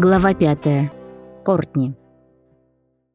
Глава пятая. Кортни.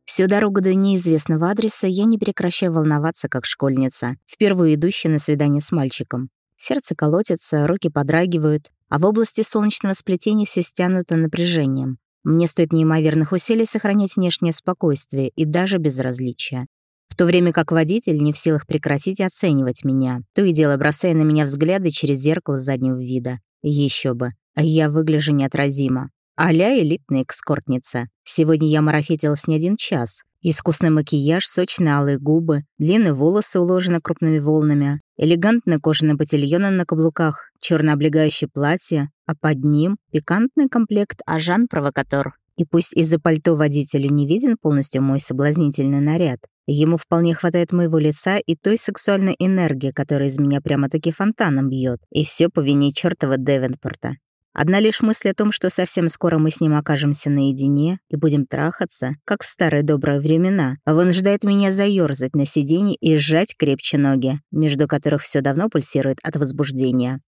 Всю дорогу до неизвестного адреса я не прекращаю волноваться, как школьница, впервые идущая на свидание с мальчиком. Сердце колотится, руки подрагивают, а в области солнечного сплетения все стянуто напряжением. Мне стоит неимоверных усилий сохранять внешнее спокойствие и даже безразличие. В то время как водитель не в силах прекратить оценивать меня, то и дело бросая на меня взгляды через зеркало заднего вида. Еще бы, а я выгляжу неотразимо. Аля элитная экскортница. Сегодня я марафетилась не один час. Искусный макияж, сочные алые губы, длинные волосы уложены крупными волнами, элегантные кожаные ботильоны на каблуках, черное облегающее платье, а под ним пикантный комплект ажан-провокатор. И пусть из-за пальто водителю не виден полностью мой соблазнительный наряд, ему вполне хватает моего лица и той сексуальной энергии, которая из меня прямо-таки фонтаном бьет, и все по вине чертова Девенпорта. Одна лишь мысль о том, что совсем скоро мы с ним окажемся наедине и будем трахаться, как в старые добрые времена, вынуждает меня заёрзать на сиденье и сжать крепче ноги, между которых все давно пульсирует от возбуждения.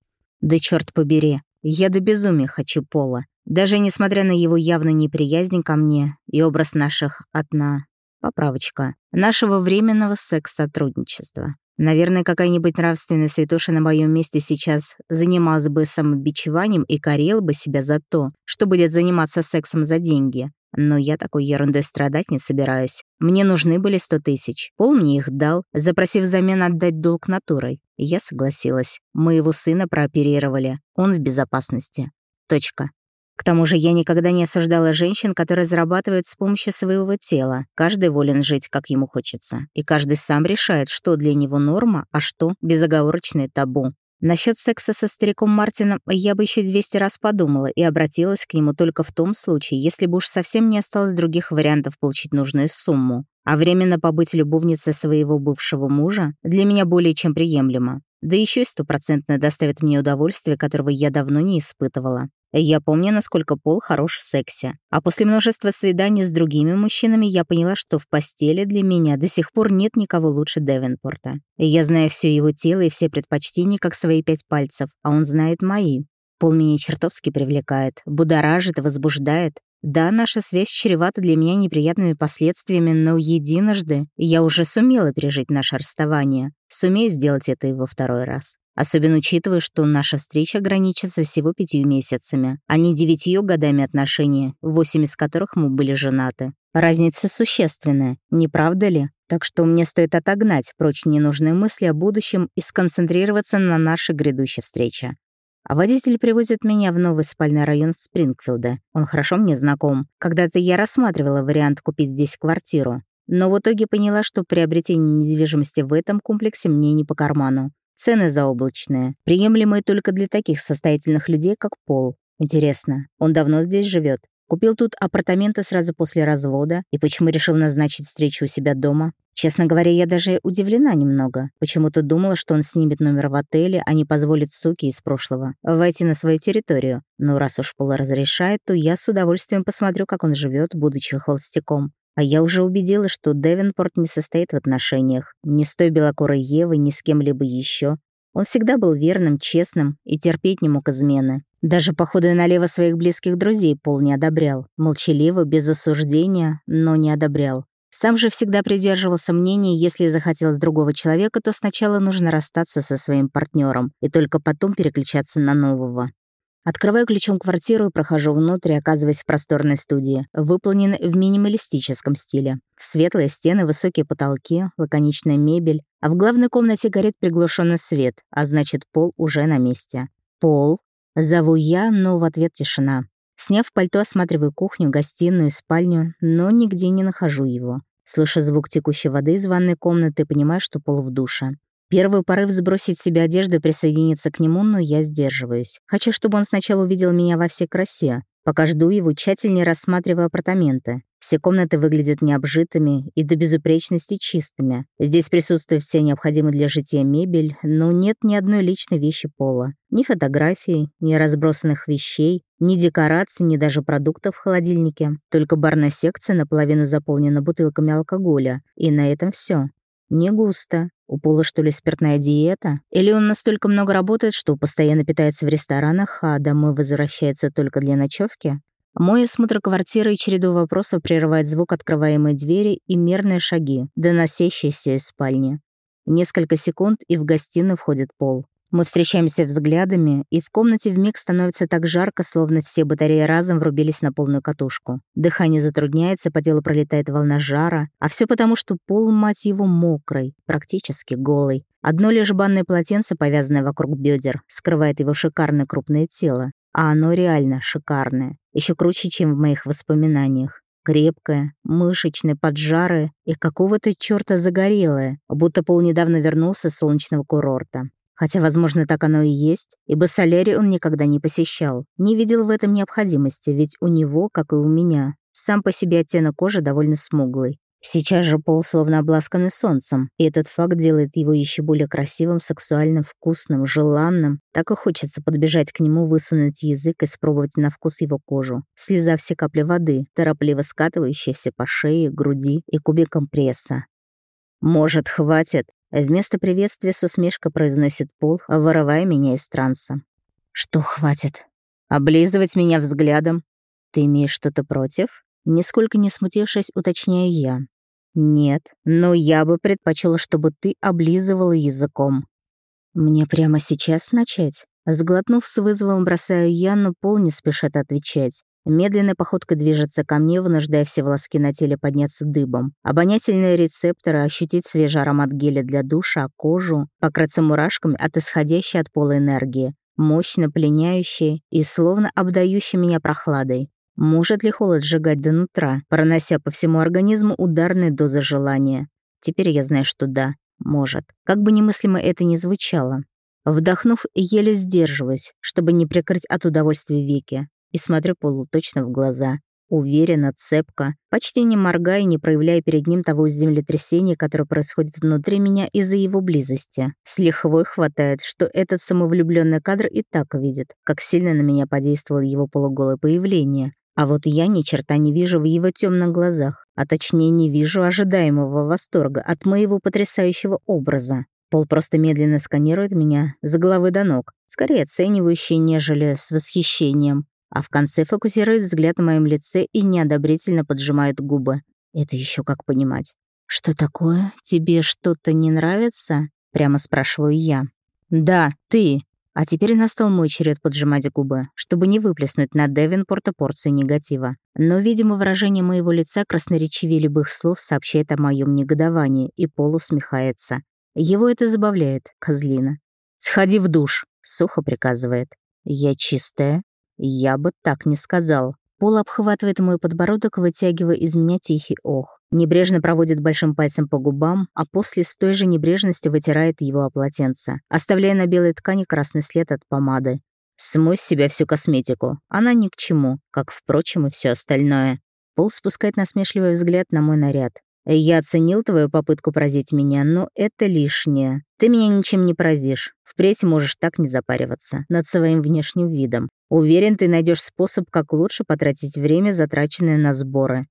Да черт побери, я до безумия хочу Пола. Даже несмотря на его явную неприязнь ко мне и образ наших одна... Поправочка. Нашего временного секс-сотрудничества. Наверное, какая-нибудь нравственная святоша на моем месте сейчас занималась бы самобичеванием и корела бы себя за то, что будет заниматься сексом за деньги. Но я такой ерундой страдать не собираюсь. Мне нужны были сто тысяч. Пол мне их дал, запросив взамен отдать долг натурой. я согласилась. Моего сына прооперировали. Он в безопасности. Точка. К тому же я никогда не осуждала женщин, которые зарабатывают с помощью своего тела. Каждый волен жить, как ему хочется. И каждый сам решает, что для него норма, а что безоговорочное табу. Насчет секса со стариком Мартином я бы еще 200 раз подумала и обратилась к нему только в том случае, если бы уж совсем не осталось других вариантов получить нужную сумму. А временно побыть любовницей своего бывшего мужа для меня более чем приемлемо. Да еще и стопроцентно доставит мне удовольствие, которого я давно не испытывала. Я помню, насколько Пол хорош в сексе. А после множества свиданий с другими мужчинами я поняла, что в постели для меня до сих пор нет никого лучше Девенпорта. Я знаю все его тело и все предпочтения, как свои пять пальцев, а он знает мои. Пол меня чертовски привлекает, будоражит возбуждает. Да, наша связь чревата для меня неприятными последствиями, но единожды я уже сумела пережить наше расставание. Сумею сделать это и во второй раз. Особенно учитывая, что наша встреча ограничится всего пятью месяцами, а не девятью годами отношений, восемь из которых мы были женаты. Разница существенная, не правда ли? Так что мне стоит отогнать прочь ненужные мысли о будущем и сконцентрироваться на нашей грядущей встрече. А водитель привозит меня в новый спальный район Спрингфилда. Он хорошо мне знаком. Когда-то я рассматривала вариант купить здесь квартиру. Но в итоге поняла, что приобретение недвижимости в этом комплексе мне не по карману. Цены заоблачные, приемлемые только для таких состоятельных людей, как Пол. Интересно, он давно здесь живет? Купил тут апартаменты сразу после развода и почему решил назначить встречу у себя дома? Честно говоря, я даже удивлена немного. Почему-то думала, что он снимет номер в отеле, а не позволит суке из прошлого войти на свою территорию. Но раз уж Пол разрешает, то я с удовольствием посмотрю, как он живет, будучи холостяком. А я уже убедилась, что Девенпорт не состоит в отношениях. Ни с той белокурой Евой, ни с кем-либо еще. Он всегда был верным, честным и терпеть не мог измены. Даже походы налево своих близких друзей Пол не одобрял. Молчаливо, без осуждения, но не одобрял. Сам же всегда придерживался мнения, если захотелось другого человека, то сначала нужно расстаться со своим партнером и только потом переключаться на нового. Открываю ключом квартиру и прохожу внутрь, оказываясь в просторной студии, выполненной в минималистическом стиле. Светлые стены, высокие потолки, лаконичная мебель, а в главной комнате горит приглушенный свет, а значит, пол уже на месте. Пол. Зову я, но в ответ тишина. Сняв пальто, осматриваю кухню, гостиную, спальню, но нигде не нахожу его. Слышу звук текущей воды из ванной комнаты и понимаю, что пол в душе. Первый порыв сбросить себе одежду и присоединиться к нему, но я сдерживаюсь. Хочу, чтобы он сначала увидел меня во всей красе. Пока жду его, тщательнее рассматриваю апартаменты. Все комнаты выглядят необжитыми и до безупречности чистыми. Здесь присутствует вся необходимая для жития мебель, но нет ни одной личной вещи пола. Ни фотографий, ни разбросанных вещей, ни декораций, ни даже продуктов в холодильнике. Только барная секция наполовину заполнена бутылками алкоголя. И на этом все. Не густо. У Пола, что ли, спиртная диета? Или он настолько много работает, что постоянно питается в ресторанах, а домой возвращается только для ночевки? Мой осмотр квартиры и череду вопросов прерывает звук открываемой двери и мерные шаги, доносящиеся из спальни. Несколько секунд, и в гостиную входит Пол. Мы встречаемся взглядами, и в комнате вмиг становится так жарко, словно все батареи разом врубились на полную катушку. Дыхание затрудняется, по телу пролетает волна жара, а все потому, что пол, мать его, мокрый, практически голый. Одно лишь банное полотенце, повязанное вокруг бедер, скрывает его шикарное крупное тело. А оно реально шикарное. Еще круче, чем в моих воспоминаниях. Крепкое, мышечное, поджарое и какого-то чёрта загорелое, будто пол недавно вернулся с солнечного курорта. Хотя, возможно, так оно и есть, ибо солярий он никогда не посещал. Не видел в этом необходимости, ведь у него, как и у меня, сам по себе оттенок кожи довольно смуглый. Сейчас же пол словно обласканный солнцем, и этот факт делает его еще более красивым, сексуальным, вкусным, желанным. Так и хочется подбежать к нему, высунуть язык и спробовать на вкус его кожу, слезав все капли воды, торопливо скатывающиеся по шее, груди и кубикам пресса. «Может, хватит?» Вместо приветствия с усмешкой произносит Пол, вырывая меня из транса. «Что хватит? Облизывать меня взглядом? Ты имеешь что-то против?» Нисколько не смутившись, уточняю я. «Нет, но я бы предпочела, чтобы ты облизывала языком». «Мне прямо сейчас начать?» Сглотнув с вызовом, бросаю я, но Пол не спешит отвечать. Медленной походкой движется ко мне, вынуждая все волоски на теле подняться дыбом. Обонятельные рецепторы, ощутить свежий аромат геля для душа, кожу, покрыться мурашками от исходящей от пола энергии, мощно пленяющей и словно обдающей меня прохладой. Может ли холод сжигать до нутра, пронося по всему организму ударные дозы желания? Теперь я знаю, что да, может. Как бы немыслимо это ни звучало. Вдохнув, еле сдерживаюсь, чтобы не прикрыть от удовольствия веки и смотрю Полу точно в глаза. Уверенно, цепко, почти не моргая и не проявляя перед ним того землетрясения, которое происходит внутри меня из-за его близости. С лихвой хватает, что этот самовлюбленный кадр и так видит, как сильно на меня подействовало его полуголое появление. А вот я ни черта не вижу в его темных глазах, а точнее не вижу ожидаемого восторга от моего потрясающего образа. Пол просто медленно сканирует меня с головы до ног, скорее оценивающий, нежели с восхищением а в конце фокусирует взгляд на моем лице и неодобрительно поджимает губы. Это еще как понимать. «Что такое? Тебе что-то не нравится?» Прямо спрашиваю я. «Да, ты!» А теперь настал мой черед поджимать губы, чтобы не выплеснуть на Девинпорта порцию негатива. Но, видимо, выражение моего лица красноречивее любых слов сообщает о моем негодовании, и Пол усмехается. Его это забавляет, козлина. «Сходи в душ», — сухо приказывает. «Я чистая?» Я бы так не сказал. Пол обхватывает мой подбородок, вытягивая из меня тихий ох. Небрежно проводит большим пальцем по губам, а после с той же небрежностью вытирает его о полотенце, оставляя на белой ткани красный след от помады. Смой с себя всю косметику. Она ни к чему, как, впрочем, и все остальное. Пол спускает насмешливый взгляд на мой наряд. «Я оценил твою попытку поразить меня, но это лишнее. Ты меня ничем не поразишь. Впредь можешь так не запариваться над своим внешним видом. Уверен, ты найдешь способ, как лучше потратить время, затраченное на сборы».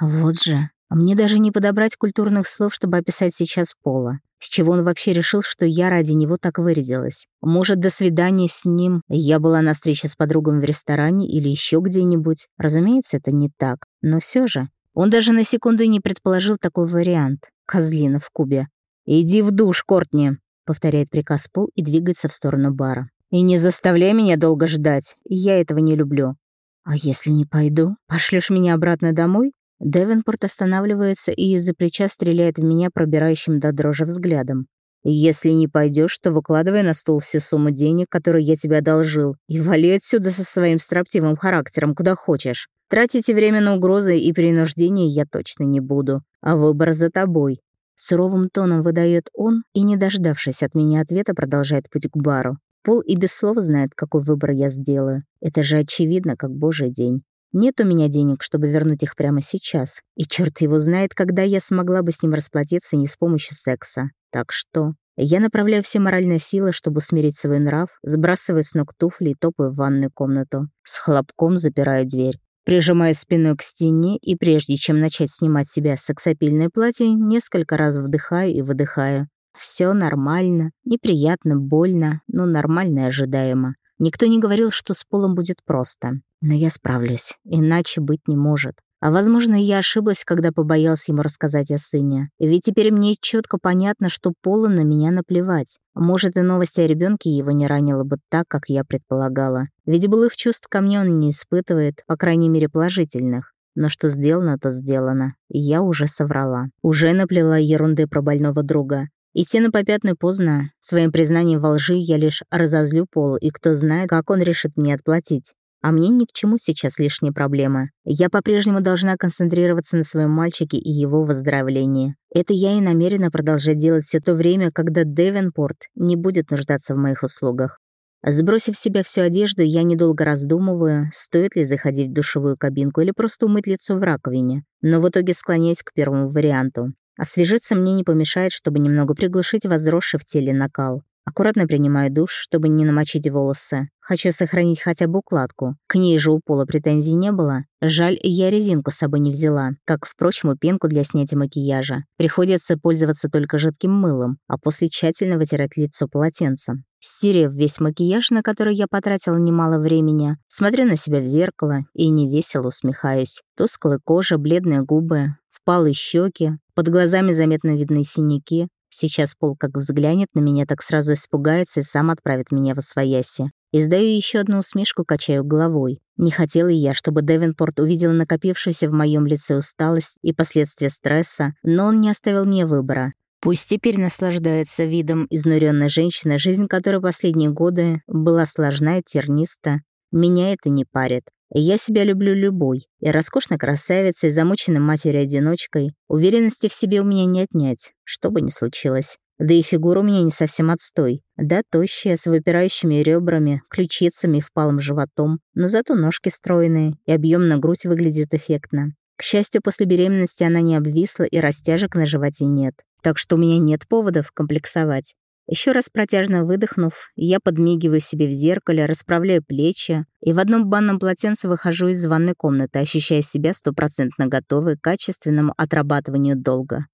Вот же. Мне даже не подобрать культурных слов, чтобы описать сейчас Пола. С чего он вообще решил, что я ради него так вырядилась? Может, до свидания с ним я была на встрече с подругом в ресторане или еще где-нибудь? Разумеется, это не так. Но все же. Он даже на секунду не предположил такой вариант. Козлина в кубе. «Иди в душ, Кортни», — повторяет приказ Пол и двигается в сторону бара. И не заставляй меня долго ждать, я этого не люблю. А если не пойду, пошлешь меня обратно домой? Девенпорт останавливается и из-за плеча стреляет в меня пробирающим до дрожи взглядом. «Если не пойдешь, то выкладывай на стол всю сумму денег, которую я тебе одолжил, и вали отсюда со своим строптивым характером куда хочешь. Тратить время на угрозы и принуждение я точно не буду, а выбор за тобой». Суровым тоном выдает он и, не дождавшись от меня ответа, продолжает путь к бару. Пол и без слова знает, какой выбор я сделаю. Это же очевидно, как божий день. Нет у меня денег, чтобы вернуть их прямо сейчас. И черт его знает, когда я смогла бы с ним расплатиться не с помощью секса. Так что... Я направляю все моральные силы, чтобы смирить свой нрав, сбрасываю с ног туфли и топаю в ванную комнату. С хлопком запираю дверь. Прижимаю спиной к стене и прежде чем начать снимать себя сексапильное платье, несколько раз вдыхаю и выдыхаю. Все нормально, неприятно, больно, но нормально и ожидаемо. Никто не говорил, что с полом будет просто. Но я справлюсь, иначе быть не может. А возможно, я ошиблась, когда побоялась ему рассказать о сыне. Ведь теперь мне четко понятно, что Пола на меня наплевать. Может, и новость о ребенке его не ранила бы так, как я предполагала. Ведь былых чувств ко мне он не испытывает, по крайней мере, положительных. Но что сделано, то сделано. Я уже соврала. Уже наплела ерунды про больного друга. Идти на попятную поздно. Своим признанием во лжи я лишь разозлю Пол, и кто знает, как он решит мне отплатить. А мне ни к чему сейчас лишние проблемы. Я по-прежнему должна концентрироваться на своем мальчике и его выздоровлении. Это я и намерена продолжать делать все то время, когда Девенпорт не будет нуждаться в моих услугах. Сбросив с себя всю одежду, я недолго раздумываю, стоит ли заходить в душевую кабинку или просто умыть лицо в раковине, но в итоге склоняюсь к первому варианту. Освежиться мне не помешает, чтобы немного приглушить возросший в теле накал. Аккуратно принимаю душ, чтобы не намочить волосы. Хочу сохранить хотя бы укладку. К ней же у пола претензий не было. Жаль, я резинку с собой не взяла, как, впрочем, и пенку для снятия макияжа. Приходится пользоваться только жидким мылом, а после тщательно вытирать лицо полотенцем. Стерев весь макияж, на который я потратила немало времени, смотрю на себя в зеркало и невесело усмехаюсь. Тусклая кожа, бледные губы, впалые щеки, под глазами заметно видны синяки, Сейчас Пол как взглянет на меня, так сразу испугается и сам отправит меня в освояси. Издаю еще одну усмешку, качаю головой. Не хотела я, чтобы Девинпорт увидел накопившуюся в моем лице усталость и последствия стресса, но он не оставил мне выбора. Пусть теперь наслаждается видом изнуренной женщины, жизнь которой последние годы была сложна и терниста. Меня это не парит. Я себя люблю любой. И роскошной красавицей, замученной матерью-одиночкой. Уверенности в себе у меня не отнять, что бы ни случилось. Да и фигура у меня не совсем отстой. Да, тощая, с выпирающими ребрами, ключицами и впалым животом. Но зато ножки стройные, и объемная грудь выглядит эффектно. К счастью, после беременности она не обвисла, и растяжек на животе нет. Так что у меня нет поводов комплексовать. Еще раз протяжно выдохнув, я подмигиваю себе в зеркале, расправляю плечи и в одном банном полотенце выхожу из ванной комнаты, ощущая себя стопроцентно готовой к качественному отрабатыванию долга.